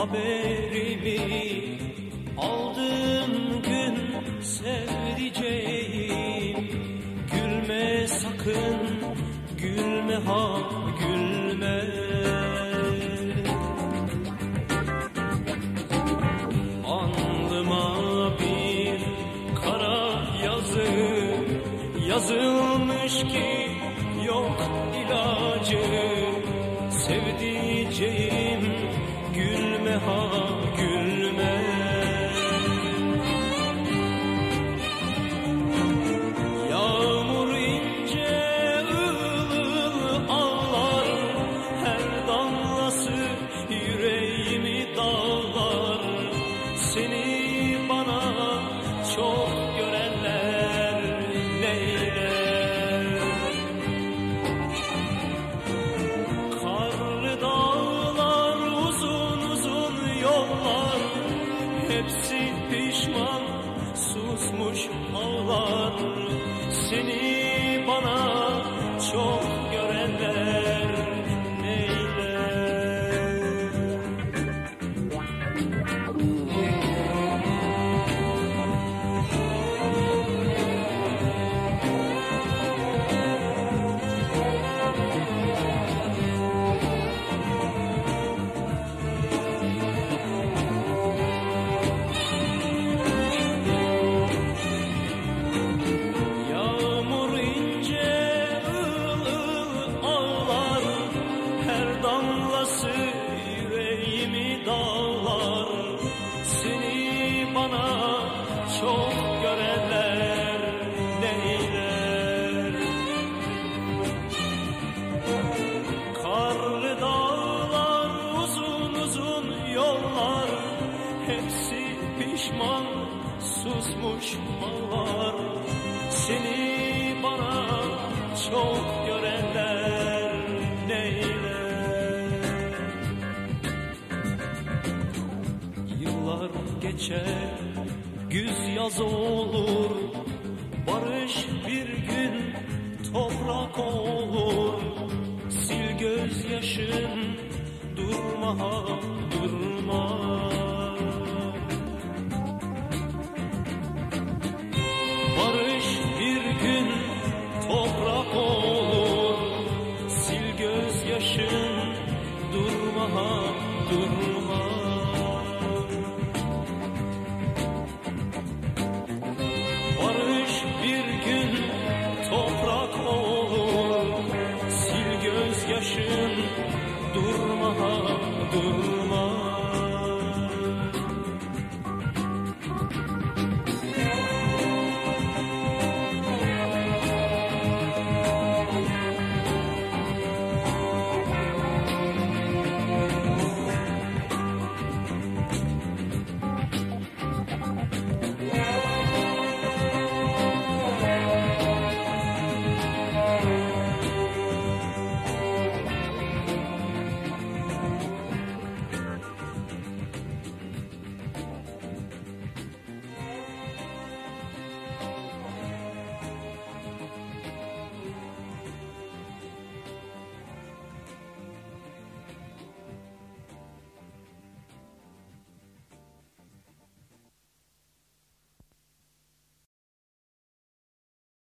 haberimi aldığım gün sevdiceğim. Gülme sakın gülme ha gülme. Alnıma bir kara yazı yazılmış ki yok ilacı. Sevdiceğim gülme ha yollar Hepsi pişman susmuş ağlar. Seni bana susmuş ağlar Seni bana çok görenler neyler? Yıllar geçer güz yaz olur. Barış bir gün toprak olur. Sil gözyaşın durma durma oldu